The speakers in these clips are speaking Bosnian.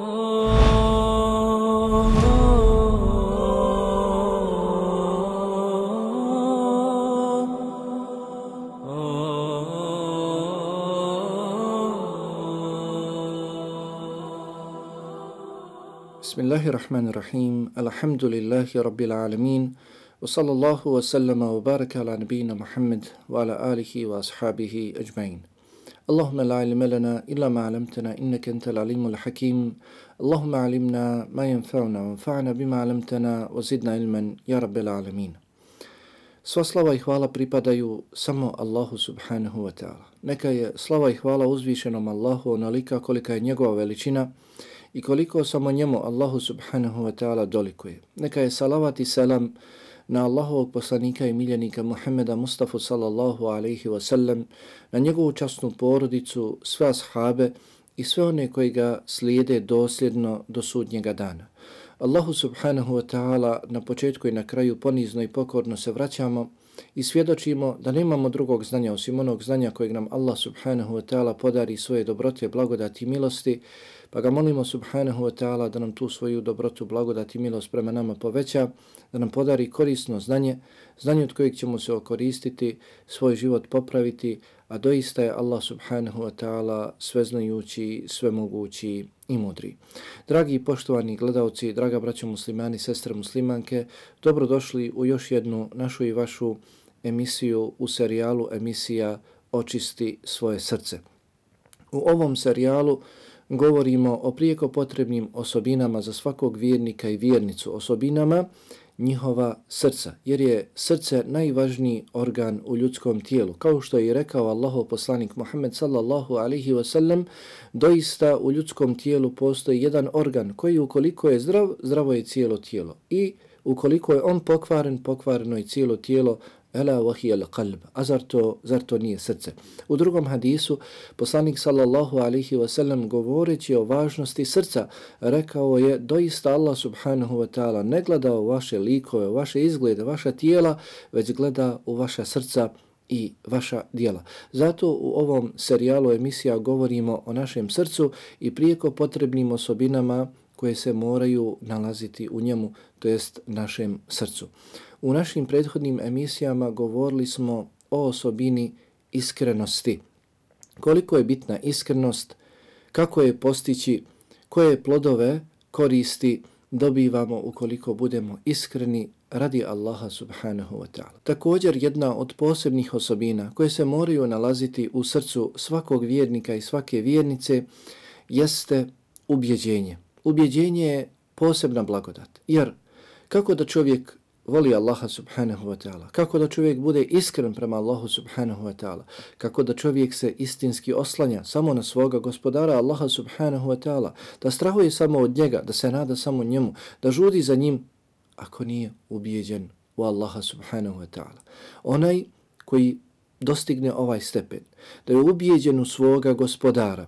بسم الله الرحمن الرحيم الحمد لله رب العالمين وصلى الله وسلم وبارك على نبينا محمد وعلى آله وأصحابه أجمعين اللهم لا علم لنا إلا ما علمتنا إنك أنت العليم الحكيم اللهم علمنا ما ينفعنا وانفعنا بما علمتنا وزدنا علما يا رب العالمين. Sva slava i hvala pripadaju samo Allahu subhanahu wa ta'ala. Neka je slava i hvala uzvišenom Allahu onolika kolika je njegova veličina i koliko samo njemu Allahu subhanahu wa ta'ala dolikuje. Neka je salavat i selam na Allahovog poslanika i miljenika Muhammeda Mustafa sallallahu alaihi wa sallam, na njegovu časnu porodicu, sve ashabe i sve one koji ga slijede dosljedno do sudnjega dana. Allahu subhanahu wa ta'ala na početku i na kraju ponizno i pokorno se vraćamo i svjedočimo da nemamo drugog znanja osim onog znanja kojeg nam Allah subhanahu wa ta'ala podari svoje dobrote, blagodati i milosti, pa ga molimo subhanahu wa ta'ala da nam tu svoju dobrotu, blagodati i milost prema nama poveća, da nam podari korisno znanje, znanje od kojeg ćemo se okoristiti, svoj život popraviti, a doista je Allah subhanahu wa ta'ala sveznajući, svemogući i mudri. Dragi i poštovani gledalci, draga braćo muslimani, sestre muslimanke, dobrodošli u još jednu našu i vašu emisiju u serijalu emisija Očisti svoje srce. U ovom serijalu govorimo o prijeko potrebnim osobinama za svakog vjernika i vjernicu, osobinama njihova srca, jer je srce najvažniji organ u ljudskom tijelu. Kao što je rekao Allahov poslanik Muhammed sallallahu alihi wasallam, doista u ljudskom tijelu postoji jedan organ koji ukoliko je zdrav, zdravo je cijelo tijelo. I ukoliko je on pokvaren, pokvareno je cijelo tijelo, Ela vahi al qalb. A zar to, zar to nije srce? U drugom hadisu, poslanik sallallahu alihi wasallam govoreći o važnosti srca, rekao je doista Allah subhanahu wa ta'ala ne gleda u vaše likove, u vaše izglede, vaša tijela, već gleda u vaša srca i vaša dijela. Zato u ovom serijalu emisija govorimo o našem srcu i prijeko potrebnim osobinama koje se moraju nalaziti u njemu, to jest našem srcu. U našim prethodnim emisijama govorili smo o osobini iskrenosti. Koliko je bitna iskrenost, kako je postići, koje plodove koristi dobivamo ukoliko budemo iskreni radi Allaha subhanahu wa ta'ala. Također jedna od posebnih osobina koje se moraju nalaziti u srcu svakog vjernika i svake vjernice jeste ubjeđenje. Ubjeđenje je posebna blagodat. Jer kako da čovjek voli Allaha subhanahu wa ta'ala, kako da čovjek bude iskren prema Allahu subhanahu wa ta'ala, kako da čovjek se istinski oslanja samo na svoga gospodara Allaha subhanahu wa ta'ala, da strahuje samo od njega, da se nada samo njemu, da žudi za njim, ako nije ubijeđen u Allaha subhanahu wa ta'ala. Onaj koji dostigne ovaj stepen, da je ubijeđen u svoga gospodara,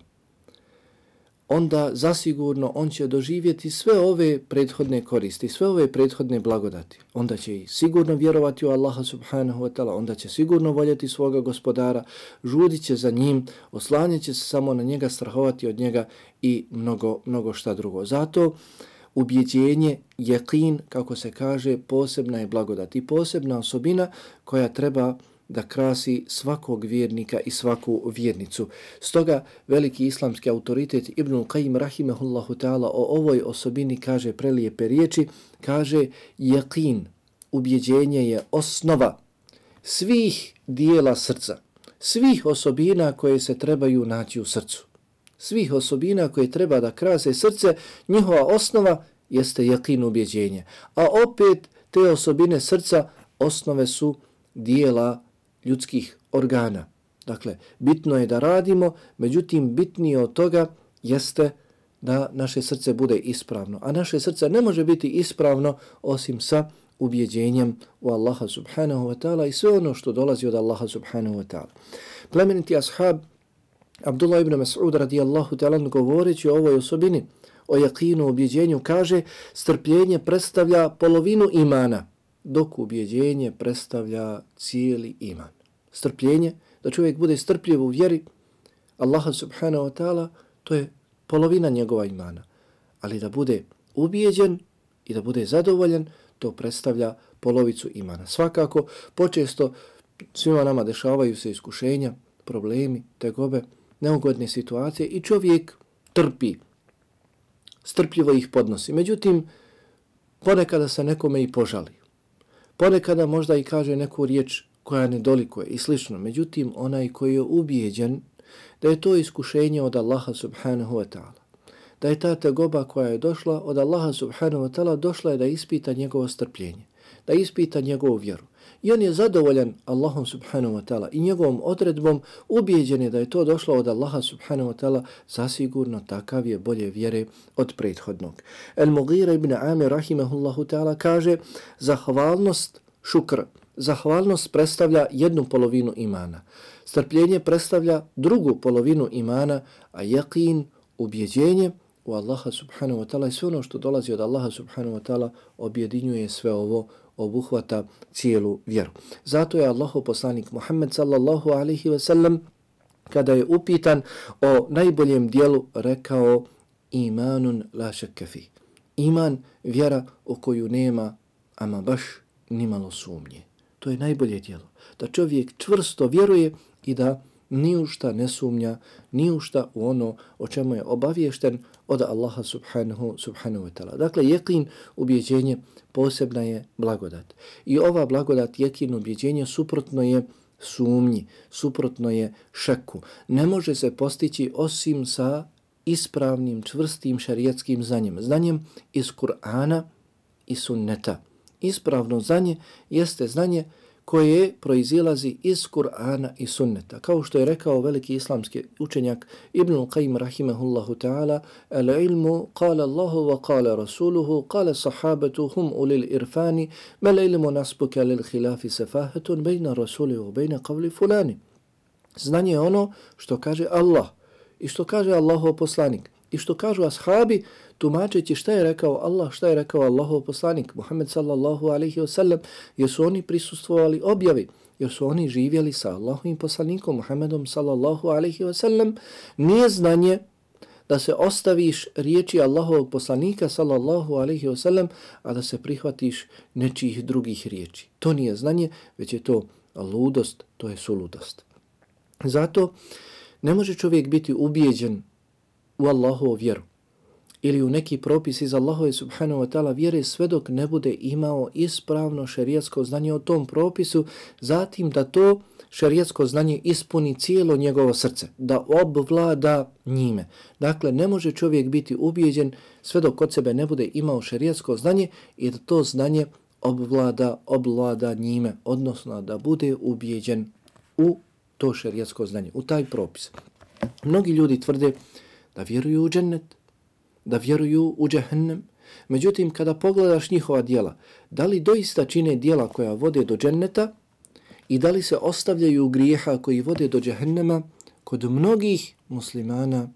onda zasigurno on će doživjeti sve ove prethodne koristi, sve ove prethodne blagodati. Onda će i sigurno vjerovati u Allaha subhanahu wa ta'ala, onda će sigurno voljeti svoga gospodara, žudit će za njim, oslanjat će se samo na njega, strahovati od njega i mnogo, mnogo šta drugo. Zato ubjeđenje, jekin, kako se kaže, posebna je blagodat i posebna osobina koja treba da krasi svakog vjernika i svaku vjernicu. Stoga veliki islamski autoritet Ibn Qayyim rahimehullahu ta'ala o ovoj osobini kaže prelijepe riječi, kaže jeqin, ubjeđenje je osnova svih dijela srca, svih osobina koje se trebaju naći u srcu. Svih osobina koje treba da krase srce, njihova osnova jeste yaqin ubjeđenje. A opet te osobine srca osnove su dijela ljudskih organa. Dakle, bitno je da radimo, međutim, bitnije od toga jeste da naše srce bude ispravno. A naše srce ne može biti ispravno osim sa ubjeđenjem u Allaha subhanahu wa ta'ala i sve ono što dolazi od Allaha subhanahu wa ta'ala. Plemeniti ashab Abdullah ibn Mas'ud radijallahu ta'ala govoreći o ovoj osobini, o jakinu, ubjeđenju, kaže strpljenje predstavlja polovinu imana dok ubjeđenje predstavlja cijeli iman. Strpljenje, da čovjek bude strpljiv u vjeri Allaha subhanahu wa ta'ala, to je polovina njegova imana. Ali da bude ubijeđen i da bude zadovoljen, to predstavlja polovicu imana. Svakako, počesto svima nama dešavaju se iskušenja, problemi, tegobe, neugodne situacije i čovjek trpi strpljivo ih podnosi. Međutim, ponekada se nekome i požali. Ponekada možda i kaže neku riječ koja ne dolikuje i slično. Međutim, onaj koji je ubijeđen da je to iskušenje od Allaha subhanahu wa ta'ala. Da je ta tegoba koja je došla od Allaha subhanahu wa ta'ala došla je da ispita njegovo strpljenje, da ispita njegovu vjeru. I on je zadovoljan Allahom subhanahu wa ta'ala i njegovom odredbom ubijeđen je da je to došlo od Allaha subhanahu wa ta'ala, zasigurno takav je bolje vjere od prethodnog. El Mughira ibn Amir rahimahullahu ta'ala kaže zahvalnost šukr, zahvalnost predstavlja jednu polovinu imana. Strpljenje predstavlja drugu polovinu imana, a jakin, ubjeđenje u Allaha subhanahu wa ta'ala i sve ono što dolazi od Allaha subhanahu wa ta'ala objedinjuje sve ovo obuhvata cijelu vjeru. Zato je Allahu poslanik Muhammed sallallahu alaihi ve sellem kada je upitan o najboljem dijelu rekao imanun la šekefi. Iman, vjera o koju nema ama baš nimalo sumnje. To je najbolje dijelo. Da čovjek čvrsto vjeruje i da ni u šta ne sumnja, ni u šta u ono o čemu je obaviješten od Allaha subhanahu, subhanahu wa ta'ala. Dakle, jekin, ubjeđenje, posebna je blagodat. I ova blagodat, jekin, ubjeđenje, suprotno je sumnji, suprotno je šeku. Ne može se postići osim sa ispravnim, čvrstim šarijetskim znanjem. Znanjem iz Kur'ana i sunneta. Ispravno znanje jeste znanje koje proizilazi iz Kur'ana i sunneta. Kao što je rekao veliki islamski učenjak Ibn Qayyim rahimahullahu ta'ala al ilmu qala Allahu wa qala rasuluhu qala sahabatu hum ulil irfani mal ilmu nasbuka lil khilafi safahatun bejna rasuli wa bejna qavli fulani. Znanje je ono što kaže Allah i što kaže Allahov poslanik i što kažu ashabi tumačeći šta je rekao Allah, šta je rekao Allahov poslanik Muhammed sallallahu alaihi wa sallam, jer su oni prisustvovali objavi, jer su oni živjeli sa Allahovim poslanikom Muhammedom sallallahu alaihi wa sallam, nije znanje da se ostaviš riječi Allahovog poslanika sallallahu alaihi wa sallam, a da se prihvatiš nečijih drugih riječi. To nije znanje, već je to ludost, to je suludost. Zato ne može čovjek biti ubijeđen u Allahovu vjeru ili u neki propis iz Allahove subhanahu wa ta'ala vjere sve dok ne bude imao ispravno šerijatsko znanje o tom propisu, zatim da to šerijatsko znanje ispuni cijelo njegovo srce, da obvlada njime. Dakle, ne može čovjek biti ubijeđen sve dok kod sebe ne bude imao šerijatsko znanje i da to znanje obvlada, obvlada njime, odnosno da bude ubijeđen u to šerijatsko znanje, u taj propis. Mnogi ljudi tvrde da vjeruju u džennet, da vjeruju u džehennem. Međutim, kada pogledaš njihova dijela, da li doista čine dijela koja vode do dženneta i da li se ostavljaju grijeha koji vode do džehennema, kod mnogih muslimana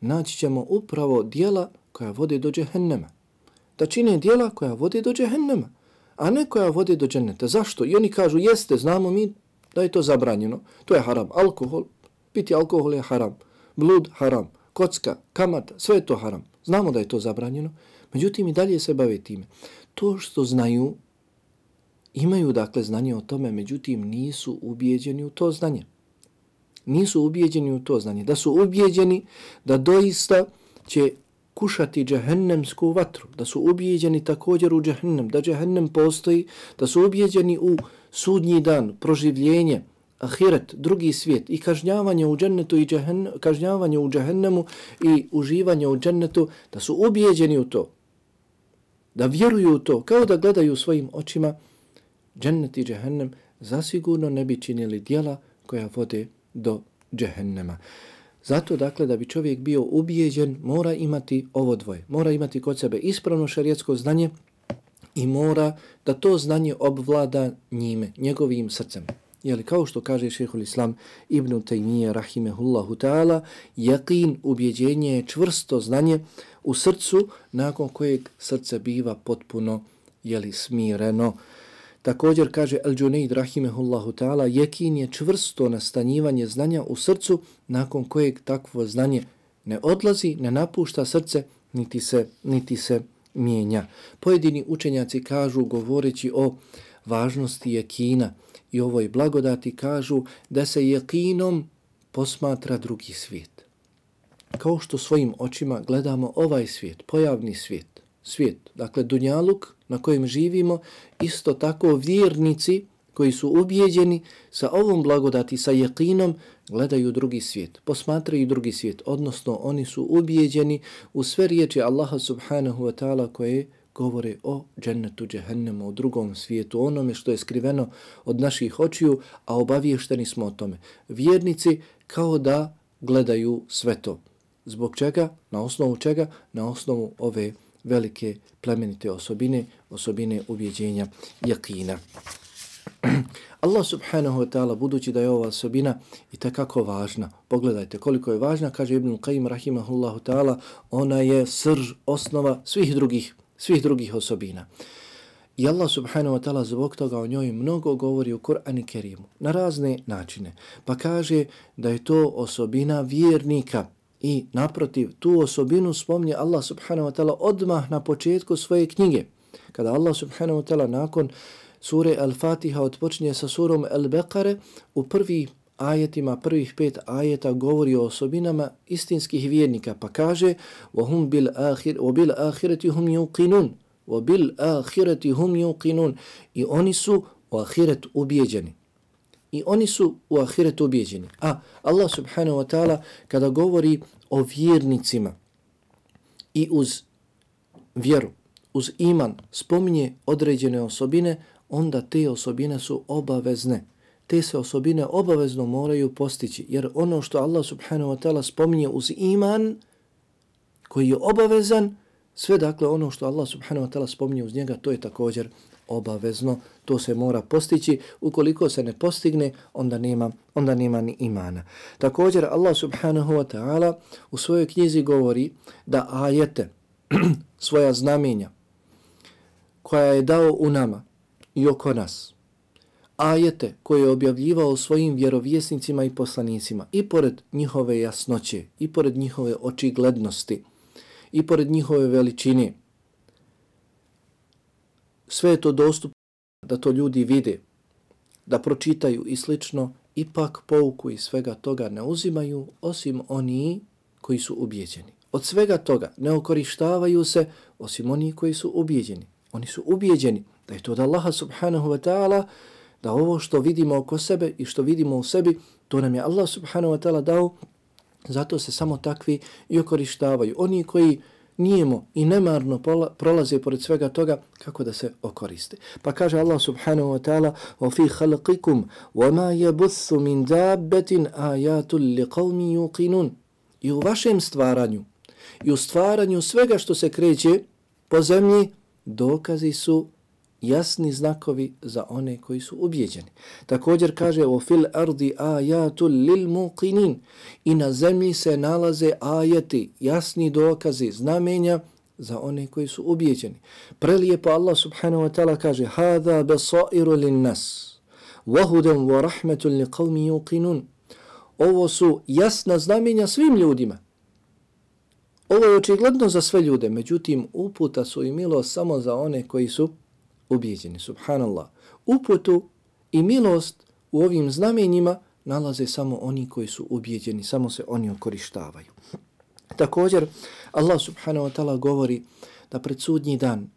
naći ćemo upravo dijela koja vode do džehennema. Da čine dijela koja vode do džehennema, a ne koja vode do dženneta. Zašto? I oni kažu, jeste, znamo mi da je to zabranjeno. To je haram. Alkohol, piti alkohol je haram. Blud, haram kocka, kamata, sve je to haram. Znamo da je to zabranjeno, međutim i dalje se bave time. To što znaju, imaju dakle znanje o tome, međutim nisu ubijeđeni u to znanje. Nisu ubijeđeni u to znanje. Da su ubijeđeni da doista će kušati džehennemsku vatru, da su ubijeđeni također u džehennem, da džehennem postoji, da su ubijeđeni u sudnji dan, proživljenje, ahiret, drugi svijet i kažnjavanje u džennetu i džehen, kažnjavanje u džehennemu i uživanje u džennetu, da su ubijeđeni u to, da vjeruju u to, kao da gledaju svojim očima džennet i džehennem, zasigurno ne bi činili dijela koja vode do džehennema. Zato, dakle, da bi čovjek bio ubijeđen, mora imati ovo dvoje. Mora imati kod sebe ispravno šarijetsko znanje i mora da to znanje obvlada njime, njegovim srcem. Jeli, kao što kaže šehhul islam ibn Taymiye rahimehullahu ta'ala, jakin, ubjeđenje je čvrsto znanje u srcu nakon kojeg srce biva potpuno jeli, smireno. Također kaže Al-Junaid rahimehullahu ta'ala, jakin je čvrsto nastanjivanje znanja u srcu nakon kojeg takvo znanje ne odlazi, ne napušta srce, niti se, niti se mijenja. Pojedini učenjaci kažu, govoreći o važnosti jekina, i ovoj blagodati kažu da se jekinom posmatra drugi svijet. kao što svojim očima gledamo ovaj svijet, pojavni svijet, svijet, dakle dunjaluk na kojem živimo, isto tako vjernici koji su ubijeđeni sa ovom blagodati, sa jekinom, gledaju drugi svijet, posmatraju drugi svijet, odnosno oni su ubijeđeni u sve riječi Allaha subhanahu wa ta'ala koje govore o džennetu, džehennemu, o drugom svijetu, onome što je skriveno od naših očiju, a obaviješteni smo o tome. Vjernici kao da gledaju sve to. Zbog čega? Na osnovu čega? Na osnovu ove velike plemenite osobine, osobine ubjeđenja jakina. Allah subhanahu wa ta'ala, budući da je ova osobina i takako važna, pogledajte koliko je važna, kaže Ibn Qayyim rahimahullahu ta'ala, ona je srž, osnova svih drugih, svih drugih osobina. I Allah subhanahu wa ta'ala zbog toga o njoj mnogo govori u Kur'an i Kerimu na razne načine. Pa kaže da je to osobina vjernika i naprotiv tu osobinu spomnje Allah subhanahu wa ta'ala odmah na početku svoje knjige. Kada Allah subhanahu wa ta'ala nakon sure Al-Fatiha odpočinje sa surom Al-Beqare, u prvi ajetima, prvih pet ajeta govori o osobinama istinskih vjernika, pa kaže وَهُمْ بِالْآخِرَةِ هُمْ يُقِنُونَ وَبِالْآخِرَةِ هُمْ يُقِنُونَ I oni su u ahiret ubijeđeni. I oni su u ahiret ubijeđeni. A Allah subhanahu wa ta'ala kada govori o vjernicima i uz vjeru, uz iman spominje određene osobine, onda te osobine su obavezne. Te se osobine obavezno moraju postići, jer ono što Allah subhanahu wa ta'ala spominje uz iman, koji je obavezan, sve dakle ono što Allah subhanahu wa ta'ala spominje uz njega, to je također obavezno, to se mora postići. Ukoliko se ne postigne, onda nema, onda nema ni imana. Također Allah subhanahu wa ta'ala u svojoj knjizi govori da ajete, svoja znamenja, koja je dao u nama, i oko nas. Ajete koje je objavljivao svojim vjerovjesnicima i poslanicima i pored njihove jasnoće, i pored njihove očiglednosti, i pored njihove veličine. Sve je to dostupno da to ljudi vide, da pročitaju i slično, ipak pouku i svega toga ne uzimaju osim oni koji su ubijeđeni. Od svega toga ne okorištavaju se osim oni koji su ubijeđeni. Oni su ubijeđeni da je to od Allaha subhanahu wa ta'ala, da ovo što vidimo oko sebe i što vidimo u sebi, to nam je Allah subhanahu wa ta'ala dao, zato se samo takvi i okorištavaju. Oni koji nijemo i nemarno prolaze pored svega toga, kako da se okoriste. Pa kaže Allah subhanahu wa ta'ala, وَفِي خَلْقِكُمْ وَمَا يَبُثُ مِنْ دَابَّةٍ آيَاتٌ لِقَوْمِ يُقِنُونَ I u vašem stvaranju, i u stvaranju svega što se kreće po zemlji, dokazi su jasni znakovi za one koji su ubjeđeni. Također kaže o fil ardi ajatul lil muqinin i na zemlji se nalaze ajeti, jasni dokazi, znamenja za one koji su ubjeđeni. Prelijepo Allah subhanahu wa ta'ala kaže hada besairu lin nas wa hudan wa rahmatun li qawmi yuqinun. Ovo su jasna znamenja svim ljudima. Ovo je očigledno za sve ljude, međutim uputa su i milost samo za one koji su ubijeđeni, subhanallah. Uputu i milost u ovim znamenjima nalaze samo oni koji su ubijeđeni, samo se oni okorištavaju. Također, Allah subhanahu wa ta'ala govori da pred sudnji dan,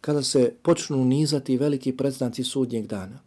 kada se počnu nizati veliki predznaci sudnjeg dana,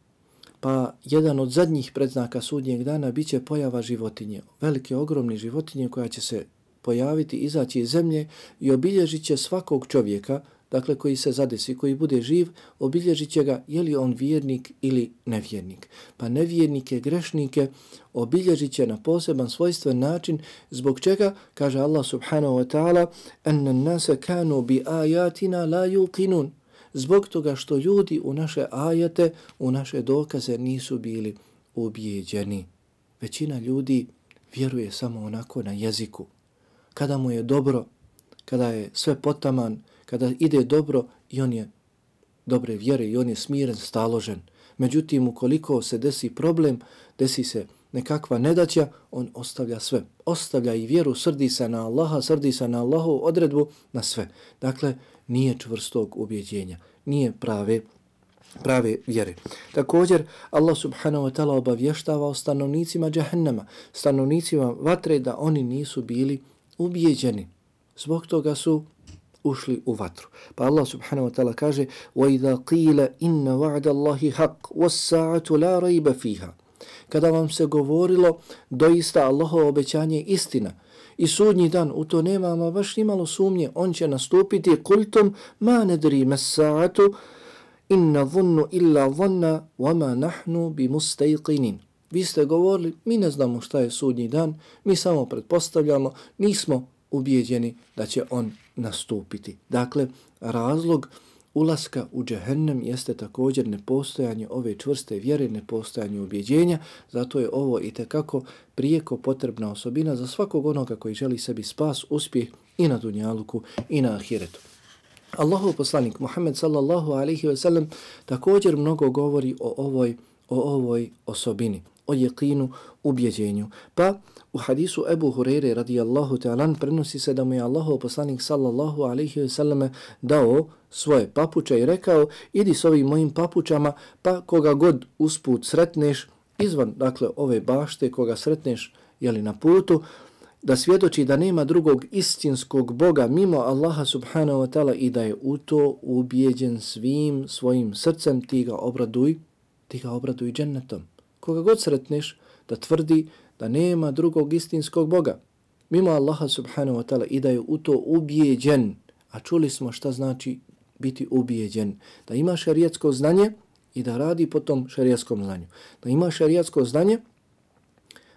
pa jedan od zadnjih predznaka sudnjeg dana bit će pojava životinje, velike, ogromne životinje koja će se pojaviti, izaći iz zemlje i obilježit će svakog čovjeka, dakle koji se zadesi, koji bude živ, obilježit će ga je li on vjernik ili nevjernik. Pa nevjernike, grešnike obilježit će na poseban svojstven način, zbog čega, kaže Allah subhanahu wa ta'ala, enna nase kanu bi ajatina la yuqinun. Zbog toga što ljudi u naše ajate, u naše dokaze nisu bili ubijeđeni. Većina ljudi vjeruje samo onako na jeziku. Kada mu je dobro, kada je sve potaman, kada ide dobro i on je dobre vjere i on je smiren, staložen. Međutim, ukoliko se desi problem, desi se nekakva nedaća, on ostavlja sve. Ostavlja i vjeru, srdi se na Allaha, srdi se na Allahu odredbu, na sve. Dakle, nije čvrstog ubjeđenja, nije prave prave vjere. Također, Allah subhanahu wa ta'ala obavještava o stanovnicima džahennama, stanovnicima vatre da oni nisu bili ubijeđeni. Zbog toga su ušli u vatru. Pa Allah subhanahu wa ta'ala kaže وَإِذَا قِيلَ إِنَّ وَعْدَ اللَّهِ حَقْ وَالسَّاعَةُ لَا رَيْبَ فِيهَا Kada vam se govorilo doista Allahovo obećanje istina i sudnji dan, u to nema ama baš nimalo sumnje, on će nastupiti kultom ma nedri mesa'atu inna dhunnu illa dhanna wama nahnu bi mustajqinin. Vi ste govorili, mi ne znamo šta je sudnji dan, mi samo pretpostavljamo, nismo ubijeđeni da će on nastupiti. Dakle, razlog ulaska u džehennem jeste također nepostojanje ove čvrste vjere, nepostojanje ubjeđenja, zato je ovo i tekako prijeko potrebna osobina za svakog onoga koji želi sebi spas, uspjeh i na dunjaluku i na ahiretu. Allahov poslanik Muhammed sallallahu alaihi ve sellem također mnogo govori o ovoj, o ovoj osobini o jekinu, ubjeđenju. Pa u hadisu Ebu Hureyre radijallahu ta'alan prenosi se da mu je Allahov poslanik sallallahu alaihi ve selleme dao svoje papuče i rekao idi s ovim mojim papučama pa koga god usput sretneš izvan dakle ove bašte koga sretneš jeli na putu da svjedoči da nema drugog istinskog Boga mimo Allaha subhanahu wa ta'ala i da je u to ubijeđen svim svojim srcem ti ga obraduj ti ga obraduj džennetom koga god sretneš, da tvrdi da nema drugog istinskog Boga. Mimo Allaha subhanahu wa ta'ala i da je u to ubijeđen. A čuli smo šta znači biti ubijeđen. Da ima šarijatsko znanje i da radi po tom šarijatskom znanju. Da ima šarijatsko znanje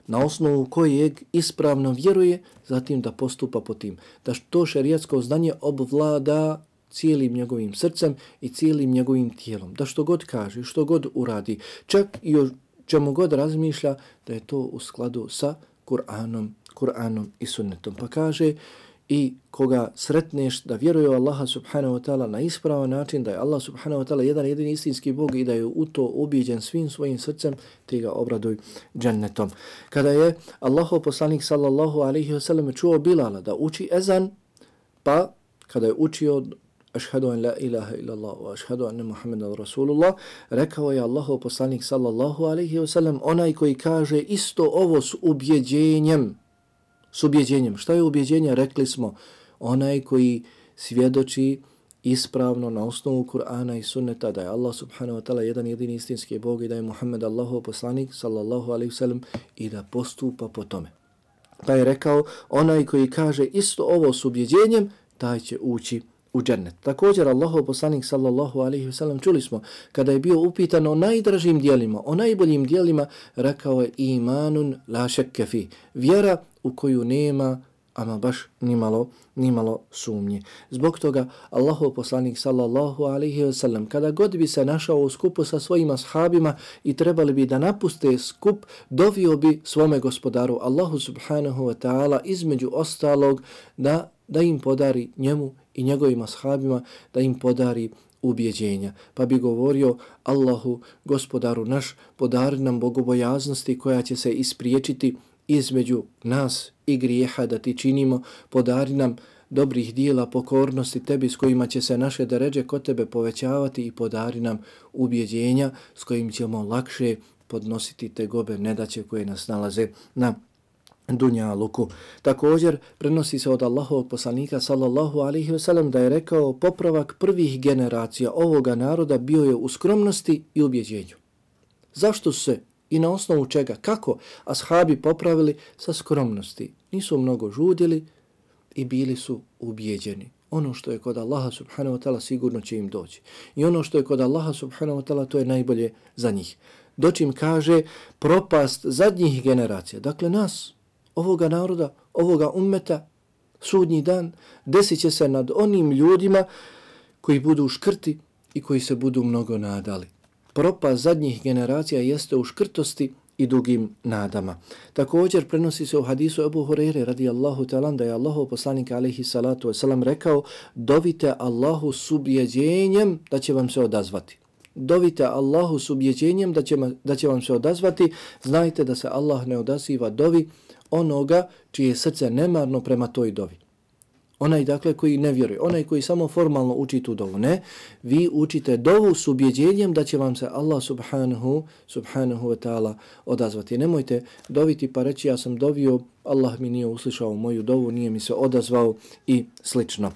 na osnovu kojeg ispravno vjeruje, zatim da postupa po tim. Da to šarijatsko znanje obvlada cijelim njegovim srcem i cijelim njegovim tijelom. Da što god kaže, što god uradi, čak i čemu god razmišlja da je to u skladu sa Kur'anom, Kur'anom i sunnetom. Pa kaže i koga sretneš da vjeruje u Allaha subhanahu wa ta'ala na ispravan način, da je Allah subhanahu wa ta'ala jedan jedini istinski Bog i da je u to ubijeđen svim svojim srcem, ti ga obraduj džennetom. Kada je Allahov poslanik sallallahu alaihi wa sallam čuo Bilala da uči ezan, pa kada je učio ašhadu an la ilaha illallah wa ašhadu anna Muhammeda rasulullah, rekao je Allahov poslanik sallallahu alaihi wa sallam, onaj koji kaže isto ovo s ubjeđenjem, s ubjeđenjem. Šta je ubjeđenje? Rekli smo, onaj koji svjedoči ispravno na osnovu Kur'ana i sunneta da je Allah subhanahu wa ta'ala jedan jedini istinski Bog i da je Muhammed Allahov poslanik sallallahu alaihi wa sallam i da postupa po tome. Pa je rekao, onaj koji kaže isto ovo s ubjeđenjem, taj će ući u džennet. Također Allahov poslanik sallallahu alejhi ve sellem čuli smo kada je bio upitan o najdražim djelima, o najboljim djelima, rekao je imanun la šekke fi. Vjera u koju nema ama baš nimalo, nimalo sumnje. Zbog toga Allahov poslanik sallallahu alaihi ve sellem kada god bi se našao u skupu sa svojima ashabima i trebali bi da napuste skup, dovio bi svome gospodaru Allahu subhanahu wa ta'ala između ostalog da da im podari njemu i njegovim ashabima da im podari ubjeđenja. Pa bi govorio Allahu, gospodaru naš, podari nam bogobojaznosti koja će se ispriječiti između nas i grijeha da ti činimo, podari nam dobrih dijela pokornosti tebi s kojima će se naše deređe kod tebe povećavati i podari nam ubjeđenja s kojim ćemo lakše podnositi te gobe nedaće koje nas nalaze na Dunjaluku. Također prenosi se od Allahovog poslanika sallallahu alaihi wasallam da je rekao popravak prvih generacija ovoga naroda bio je u skromnosti i ubjeđenju. Zašto se i na osnovu čega, kako ashabi popravili sa skromnosti? Nisu mnogo žudili i bili su ubjeđeni. Ono što je kod Allaha subhanahu wa ta'ala sigurno će im doći. I ono što je kod Allaha subhanahu wa ta'ala to je najbolje za njih. Dočim kaže propast zadnjih generacija, dakle nas, ovoga naroda, ovoga ummeta, sudnji dan, desit će se nad onim ljudima koji budu škrti i koji se budu mnogo nadali. Propa zadnjih generacija jeste u škrtosti i dugim nadama. Također prenosi se u hadisu Ebu Hureyre radijallahu talan da je Allahov poslanik alaihi salatu wasalam rekao dovite Allahu s ubjeđenjem da će vam se odazvati. Dovite Allahu s ubjeđenjem da će, da će vam se odazvati. Znajte da se Allah ne odaziva dovi onoga čije srce nemarno prema toj dovi. Onaj dakle koji ne vjeruje, onaj koji samo formalno uči tu dovu, ne. Vi učite dovu s ubjeđenjem da će vam se Allah subhanahu, subhanahu wa ta'ala odazvati. Nemojte doviti pa reći ja sam dovio, Allah mi nije uslišao moju dovu, nije mi se odazvao i slično.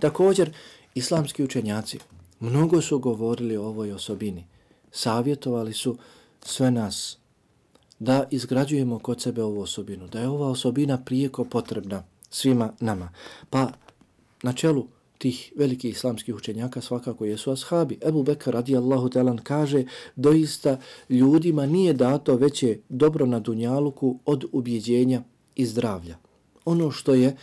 Također, islamski učenjaci mnogo su govorili o ovoj osobini. Savjetovali su sve nas da izgrađujemo kod sebe ovu osobinu, da je ova osobina prijeko potrebna svima nama. Pa na čelu tih velikih islamskih učenjaka svakako jesu ashabi. Ebu Bekar radijallahu talan kaže doista ljudima nije dato veće dobro na dunjaluku od ubjeđenja i zdravlja. Ono što je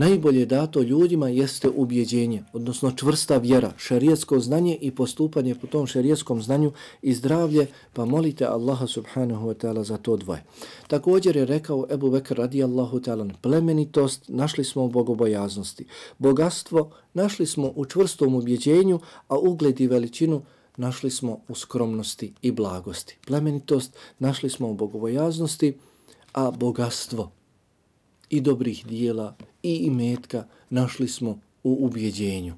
najbolje dato ljudima jeste ubjeđenje, odnosno čvrsta vjera, šarijetsko znanje i postupanje po tom šarijetskom znanju i zdravlje, pa molite Allaha subhanahu wa ta'ala za to dvoje. Također je rekao Ebu Bekr radijallahu ta'ala, plemenitost našli smo u bogobojaznosti, bogatstvo našli smo u čvrstom ubjeđenju, a ugled i veličinu našli smo u skromnosti i blagosti. Plemenitost našli smo u bogobojaznosti, a bogatstvo i dobrih dijela i imetka našli smo u ubjeđenju.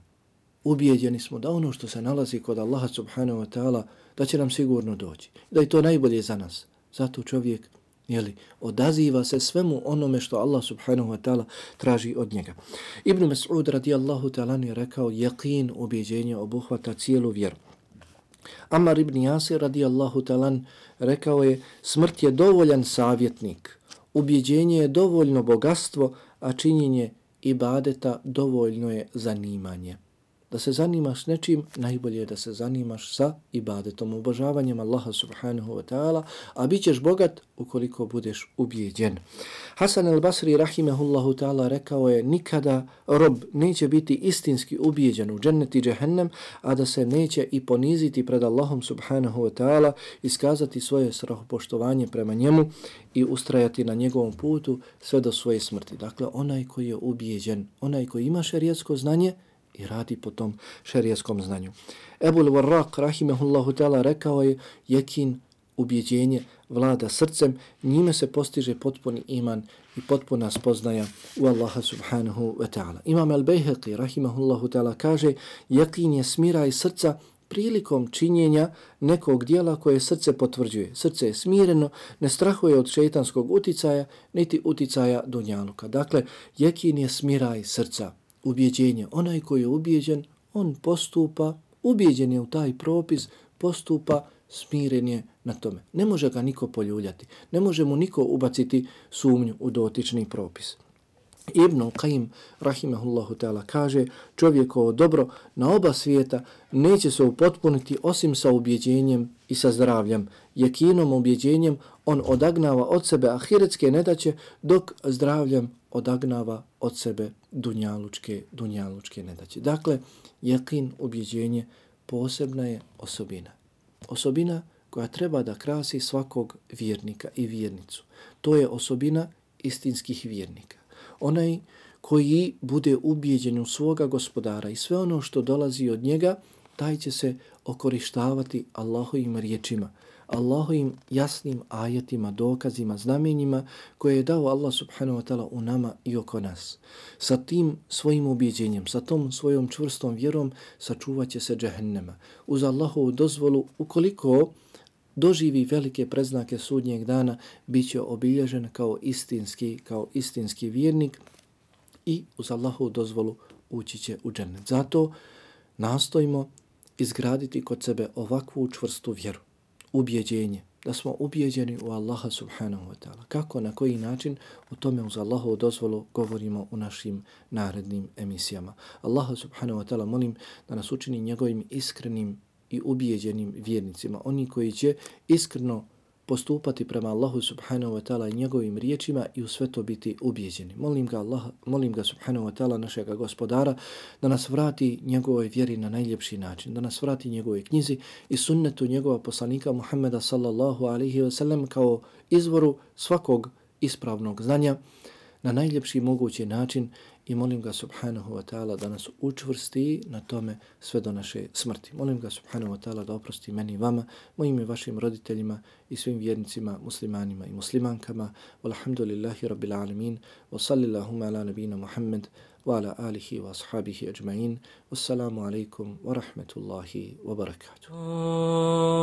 Ubjeđeni smo da ono što se nalazi kod Allaha subhanahu wa ta'ala da će nam sigurno doći. Da je to najbolje za nas. Zato čovjek jeli, odaziva se svemu onome što Allah subhanahu wa ta'ala traži od njega. Ibn Mas'ud radijallahu ta'ala je rekao jeqin ubjeđenja obuhvata cijelu vjeru. Amar ibn Jasir radijallahu talan rekao je smrt je dovoljan savjetnik ubjeđenje je dovoljno bogatstvo, a činjenje ibadeta dovoljno je zanimanje da se zanimaš nečim, najbolje je da se zanimaš sa ibadetom, obožavanjem Allaha subhanahu wa ta'ala, a bit ćeš bogat ukoliko budeš ubijeđen. Hasan al-Basri rahimehullahu ta'ala rekao je nikada rob neće biti istinski ubijeđen u džennet i džehennem, a da se neće i poniziti pred Allahom subhanahu wa ta'ala, iskazati svoje srahopoštovanje prema njemu i ustrajati na njegovom putu sve do svoje smrti. Dakle, onaj koji je ubijeđen, onaj koji ima šerijetsko znanje, i radi po tom šerijaskom znanju. Ebul Warraq, rahimehullahu ta'ala, rekao je jekin, ubjeđenje, vlada srcem, njime se postiže potpuni iman i potpuna spoznaja u Allaha subhanahu wa ta'ala. Imam al-Bayhaqi, rahimahullahu ta'ala, kaže jekin je smiraj srca prilikom činjenja nekog dijela koje srce potvrđuje. Srce je smireno, ne strahuje od šeitanskog uticaja, niti uticaja dunjaluka. Dakle, jekin je smiraj srca, ubjeđenje. Onaj koji je ubjeđen, on postupa, ubjeđen je u taj propis, postupa, smiren je na tome. Ne može ga niko poljuljati, ne može mu niko ubaciti sumnju u dotični propis. Ibn Qayyim, rahimahullahu ta'ala, kaže čovjekovo dobro na oba svijeta neće se upotpuniti osim sa ubjeđenjem i sa zdravljem. Jekinom ubjeđenjem on odagnava od sebe ahiretske nedaće dok zdravljem odagnava od sebe dunjalučke, dunjalučke nedaće. Dakle, jekin, ubjeđenje, posebna je osobina. Osobina koja treba da krasi svakog vjernika i vjernicu. To je osobina istinskih vjernika. Onaj koji bude ubjeđen u svoga gospodara i sve ono što dolazi od njega, taj će se okorištavati Allahovim riječima, Allahovim jasnim ajetima, dokazima, znamenjima koje je dao Allah subhanahu wa ta'ala u nama i oko nas. Sa tim svojim objeđenjem, sa tom svojom čvrstom vjerom sačuvat će se džehennema. Uz Allahovu dozvolu, ukoliko doživi velike preznake sudnjeg dana, bit će obilježen kao istinski, kao istinski vjernik i uz Allahovu dozvolu ući će u džennet. Zato nastojimo izgraditi kod sebe ovakvu čvrstu vjeru ubjeđenje, da smo ubjeđeni u Allaha subhanahu wa ta'ala. Kako, na koji način, o tome uz Allahovu dozvolu govorimo u našim narednim emisijama. Allaha subhanahu wa ta'ala molim da nas učini njegovim iskrenim i ubijeđenim vjernicima. Oni koji će iskreno postupati prema Allahu subhanahu wa ta'ala i njegovim riječima i u sve to biti ubijeđeni. Molim ga, Allah, molim ga subhanahu wa ta'ala našeg gospodara da nas vrati njegovoj vjeri na najljepši način, da nas vrati njegove knjizi i sunnetu njegova poslanika Muhammeda sallallahu alaihi wa sallam kao izvoru svakog ispravnog znanja na najljepši mogući način i molim ga subhanahu wa ta'ala da nas učvrsti na tome sve do naše smrti. Molim ga subhanahu wa ta'ala da oprosti meni i vama, mojim i vašim roditeljima i svim vjernicima, muslimanima i muslimankama. Walhamdulillahi rabbil alamin, wa sallillahuma ala nabina Muhammed, wa ala alihi wa ashabihi ajma'in. Wassalamu alaikum wa rahmatullahi wa barakatuh. Oh.